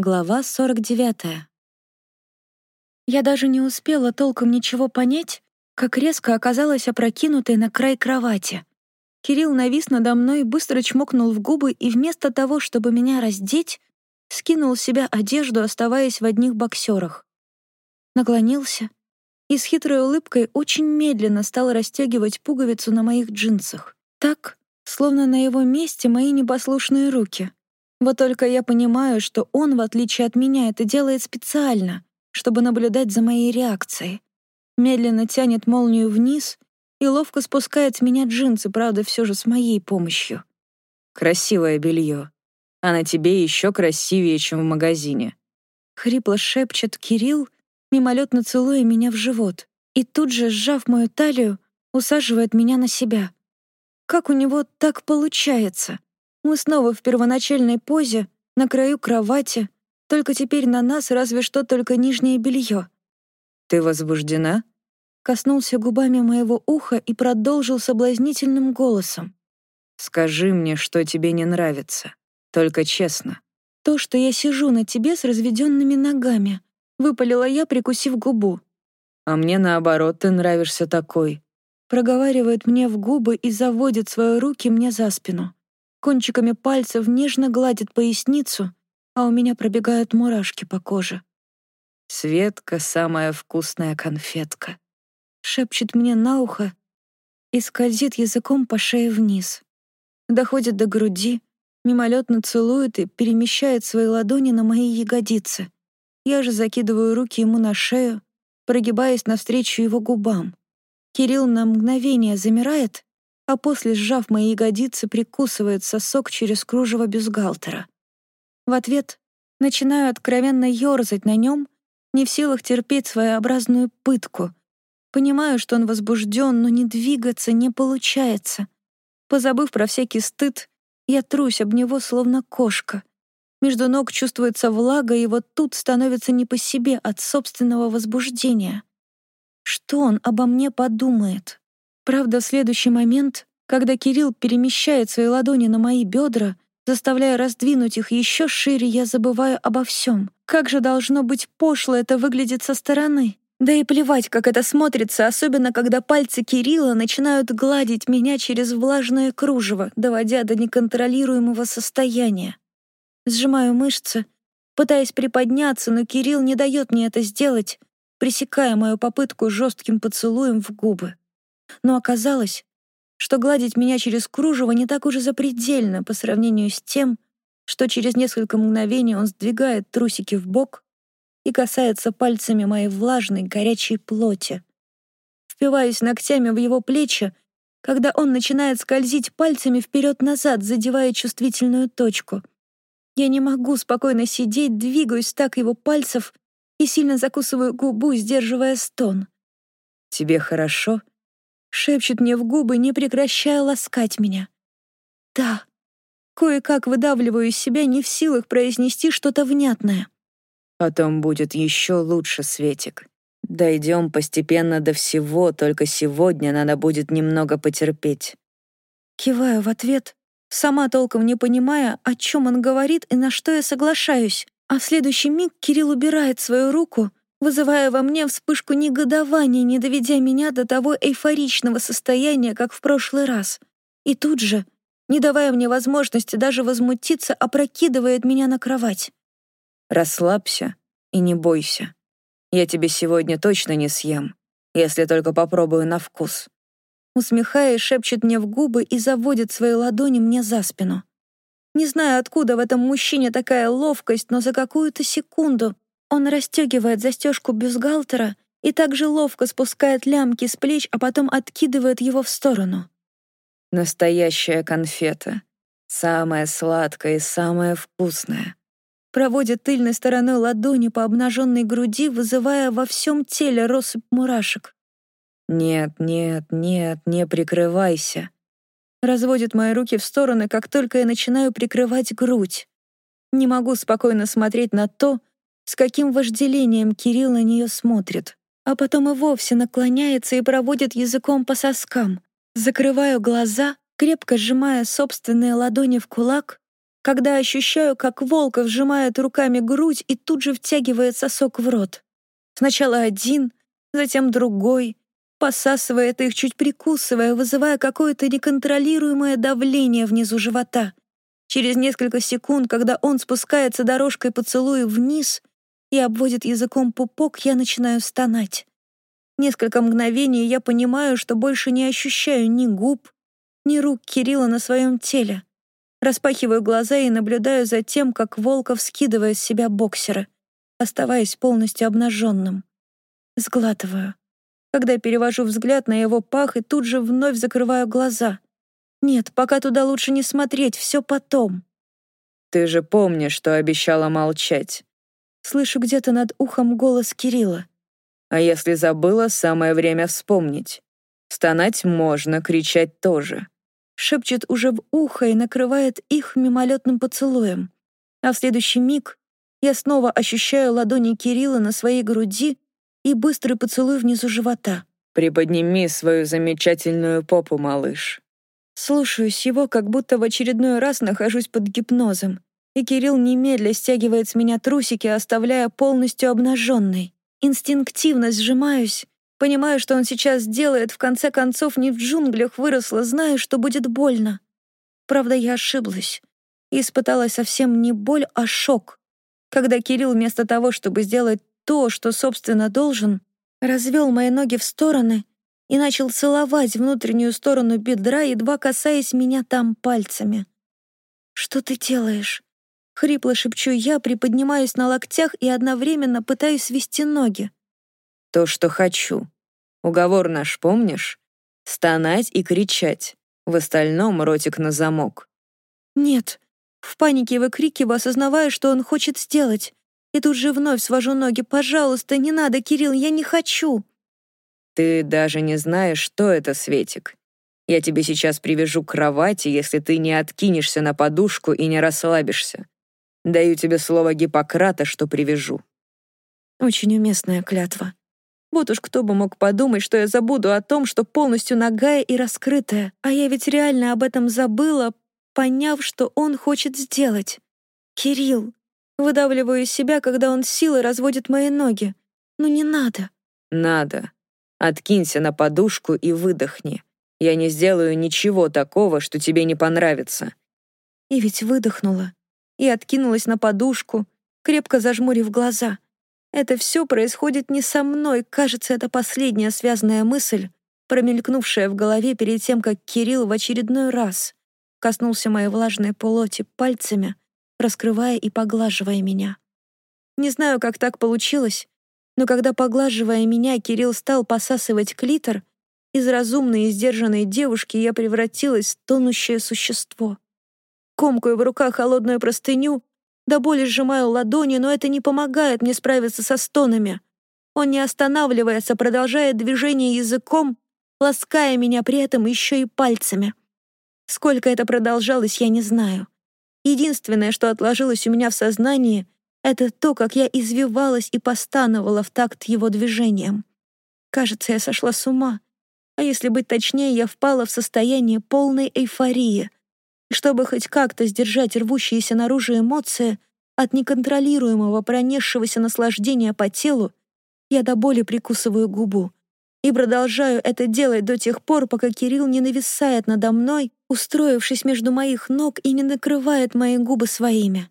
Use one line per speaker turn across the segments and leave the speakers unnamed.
Глава 49. Я даже не успела толком ничего понять, как резко оказалась опрокинутой на край кровати. Кирилл навис надо мной, быстро чмокнул в губы и вместо того, чтобы меня раздеть, скинул с себя одежду, оставаясь в одних боксерах. Наклонился и с хитрой улыбкой очень медленно стал расстегивать пуговицу на моих джинсах. Так, словно на его месте мои непослушные руки — вот только я понимаю, что он, в отличие от меня, это делает специально, чтобы наблюдать за моей реакцией. Медленно тянет молнию вниз и ловко спускает с меня джинсы, правда, все же с моей помощью.
«Красивое белье. А на тебе еще красивее, чем в магазине».
Хрипло шепчет Кирилл, мимолетно целуя меня в живот, и тут же, сжав мою талию, усаживает меня на себя. Как у него так получается? Мы снова в первоначальной позе, на краю кровати, только теперь на нас разве что только нижнее белье.
«Ты возбуждена?»
Коснулся губами моего уха и продолжил соблазнительным голосом.
«Скажи мне, что тебе не нравится. Только честно».
«То, что я сижу на тебе с разведенными ногами», — выпалила я, прикусив губу.
«А мне, наоборот, ты нравишься такой», —
проговаривает мне в губы и заводит свои руки мне за спину кончиками пальцев нежно гладит поясницу, а у меня пробегают мурашки по коже.
«Светка — самая вкусная конфетка», —
шепчет мне на ухо и скользит языком по шее вниз. Доходит до груди, мимолетно целует и перемещает свои ладони на мои ягодицы. Я же закидываю руки ему на шею, прогибаясь навстречу его губам. Кирилл на мгновение замирает, а после, сжав мои ягодицы, прикусывает сосок через кружево бюстгальтера. В ответ начинаю откровенно ёрзать на нем, не в силах терпеть своеобразную пытку. Понимаю, что он возбужден, но не двигаться не получается. Позабыв про всякий стыд, я трусь об него, словно кошка. Между ног чувствуется влага, и вот тут становится не по себе от собственного возбуждения. Что он обо мне подумает? Правда, в следующий момент, когда Кирилл перемещает свои ладони на мои бедра, заставляя раздвинуть их еще шире, я забываю обо всем. Как же должно быть пошло это выглядит со стороны. Да и плевать, как это смотрится, особенно когда пальцы Кирилла начинают гладить меня через влажное кружево, доводя до неконтролируемого состояния. Сжимаю мышцы, пытаясь приподняться, но Кирилл не дает мне это сделать, пресекая мою попытку жестким поцелуем в губы. Но оказалось, что гладить меня через кружево не так уже запредельно по сравнению с тем, что через несколько мгновений он сдвигает трусики в бок и касается пальцами моей влажной горячей плоти. Впиваюсь ногтями в его плечи, когда он начинает скользить пальцами вперед-назад, задевая чувствительную точку. Я не могу спокойно сидеть, двигаюсь так его пальцев и сильно закусываю губу, сдерживая стон.
«Тебе хорошо?»
Шепчет мне в губы, не прекращая ласкать меня. Да, кое-как выдавливаю из себя, не в силах произнести что-то внятное.
Потом будет еще лучше, Светик. Дойдем постепенно до всего, только сегодня надо будет немного потерпеть.
Киваю в ответ, сама толком не понимая, о чем он говорит и на что я соглашаюсь. А в следующий миг Кирилл убирает свою руку вызывая во мне вспышку негодования, не доведя меня до того эйфоричного состояния, как в прошлый раз. И тут же, не давая мне возможности даже возмутиться, опрокидывает меня на кровать.
«Расслабься и не бойся. Я тебе сегодня точно не съем, если только попробую на вкус».
Усмехаясь, шепчет мне в губы и заводит свои ладони мне за спину. Не знаю, откуда в этом мужчине такая ловкость, но за какую-то секунду он расстегивает застежку бюстгальтера и так же ловко спускает лямки с плеч, а потом откидывает его в сторону.
Настоящая конфета. Самая сладкая и самая вкусная.
Проводит тыльной стороной ладони по обнаженной груди, вызывая во всем теле россыпь мурашек.
«Нет, нет, нет, не прикрывайся».
Разводит мои руки в стороны, как только я начинаю прикрывать грудь. Не могу спокойно смотреть на то, с каким вожделением Кирилл на нее смотрит, а потом и вовсе наклоняется и проводит языком по соскам. Закрываю глаза, крепко сжимая собственные ладони в кулак, когда ощущаю, как Волков сжимает руками грудь и тут же втягивает сосок в рот. Сначала один, затем другой, посасывает их, чуть прикусывая, вызывая какое-то неконтролируемое давление внизу живота. Через несколько секунд, когда он спускается дорожкой поцелуя вниз и обводит языком пупок, я начинаю стонать. Несколько мгновений я понимаю, что больше не ощущаю ни губ, ни рук Кирилла на своем теле. Распахиваю глаза и наблюдаю за тем, как Волков скидывает с себя боксера, оставаясь полностью обнаженным. Сглатываю когда перевожу взгляд на его пах и тут же вновь закрываю глаза. Нет, пока туда лучше не смотреть, все потом.
«Ты же помнишь, что обещала молчать?»
Слышу где-то над ухом голос Кирилла.
«А если забыла, самое время вспомнить. Стонать можно, кричать тоже».
Шепчет уже в ухо и накрывает их мимолетным поцелуем. А в следующий миг я снова ощущаю ладони Кирилла на своей груди и быстрый поцелуй внизу живота.
«Приподними свою замечательную попу, малыш».
Слушаюсь его, как будто в очередной раз нахожусь под гипнозом, и Кирилл немедля стягивает с меня трусики, оставляя полностью обнаженной. Инстинктивно сжимаюсь, понимаю, что он сейчас делает, в конце концов не в джунглях выросла, знаю, что будет больно. Правда, я ошиблась и испытала совсем не боль, а шок, когда Кирилл вместо того, чтобы сделать то, что, собственно, должен, развел мои ноги в стороны и начал целовать внутреннюю сторону бедра, едва касаясь меня там пальцами. «Что ты делаешь?» Хрипло шепчу я, приподнимаюсь на локтях и одновременно пытаюсь свести ноги.
«То, что хочу. Уговор наш помнишь? Стонать и кричать. В остальном ротик на замок».
«Нет». В панике выкрикиваю, осознавая, что он хочет сделать. И тут же вновь свожу ноги. «Пожалуйста, не надо, Кирилл, я не хочу!»
«Ты даже не знаешь, что это, Светик. Я тебе сейчас привяжу к кровати, если ты не откинешься на подушку и не расслабишься. Даю тебе слово Гиппократа, что привяжу».
Очень уместная клятва. Вот уж кто бы мог подумать, что я забуду о том, что полностью нагая и раскрытая, а я ведь реально об этом забыла, поняв, что он хочет сделать. «Кирилл, Выдавливаю из себя, когда он силой разводит мои ноги. Ну не надо.
Надо. Откинься на подушку и выдохни. Я не сделаю ничего такого, что тебе не понравится.
И ведь выдохнула. И откинулась на подушку, крепко зажмурив глаза. Это все происходит не со мной. Кажется, это последняя связанная мысль, промелькнувшая в голове перед тем, как Кирилл в очередной раз коснулся моей влажной плоти пальцами, раскрывая и поглаживая меня. Не знаю, как так получилось, но когда, поглаживая меня, Кирилл стал посасывать клитор, из разумной и сдержанной девушки я превратилась в тонущее существо. Комкаю в руках холодную простыню, до боли сжимаю ладони, но это не помогает мне справиться со стонами. Он не останавливается, продолжает движение языком, лаская меня при этом еще и пальцами. Сколько это продолжалось, я не знаю. Единственное, что отложилось у меня в сознании, это то, как я извивалась и постановала в такт его движением. Кажется, я сошла с ума. А если быть точнее, я впала в состояние полной эйфории. И чтобы хоть как-то сдержать рвущиеся наружу эмоции от неконтролируемого пронесшегося наслаждения по телу, я до боли прикусываю губу и продолжаю это делать до тех пор, пока Кирилл не нависает надо мной, устроившись между моих ног и не накрывает мои губы своими.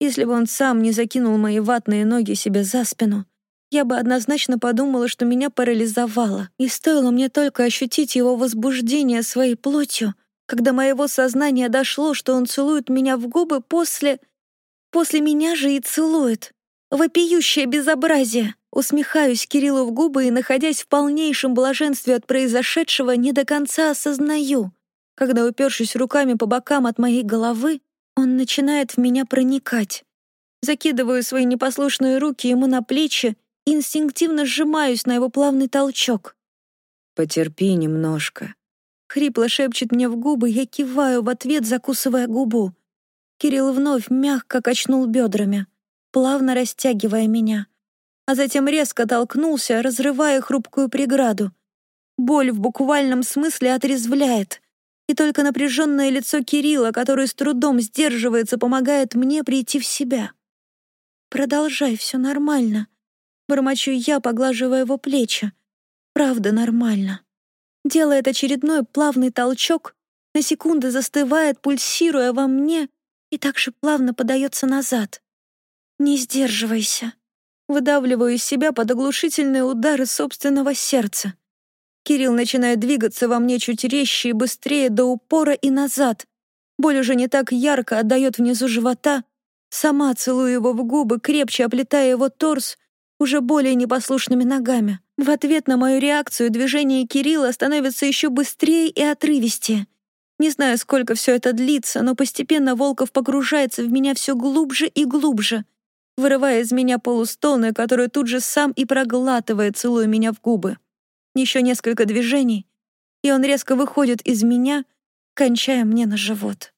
Если бы он сам не закинул мои ватные ноги себе за спину, я бы однозначно подумала, что меня парализовало, и стоило мне только ощутить его возбуждение своей плотью, когда моего сознания дошло, что он целует меня в губы после... После меня же и целует. Вопиющее безобразие. Усмехаюсь Кириллу в губы и, находясь в полнейшем блаженстве от произошедшего, не до конца осознаю. Когда, упершись руками по бокам от моей головы, он начинает в меня проникать. Закидываю свои непослушные руки ему на плечи и инстинктивно сжимаюсь на его плавный толчок.
«Потерпи немножко».
Хрипло шепчет мне в губы, я киваю в ответ, закусывая губу. Кирилл вновь мягко качнул бедрами, плавно растягивая меня, а затем резко толкнулся, разрывая хрупкую преграду. Боль в буквальном смысле отрезвляет. И только напряженное лицо Кирилла, который с трудом сдерживается, помогает мне прийти в себя. «Продолжай, все нормально», — бормочу я, поглаживая его плечи. «Правда нормально». Делает очередной плавный толчок, на секунды застывает, пульсируя во мне, и так же плавно подается назад. «Не сдерживайся». Выдавливаю из себя под оглушительные удары собственного сердца. Кирилл начинает двигаться во мне чуть резче и быстрее до упора и назад. Боль уже не так ярко отдает внизу живота. Сама целую его в губы, крепче оплетая его торс, уже более непослушными ногами. В ответ на мою реакцию движение Кирилла становится еще быстрее и отрывистее. Не знаю, сколько все это длится, но постепенно Волков погружается в меня все глубже и глубже, вырывая из меня полустоны, которые тут же сам и проглатывает, целуя меня в губы. Еще несколько движений, и он резко выходит из меня, кончая мне на живот.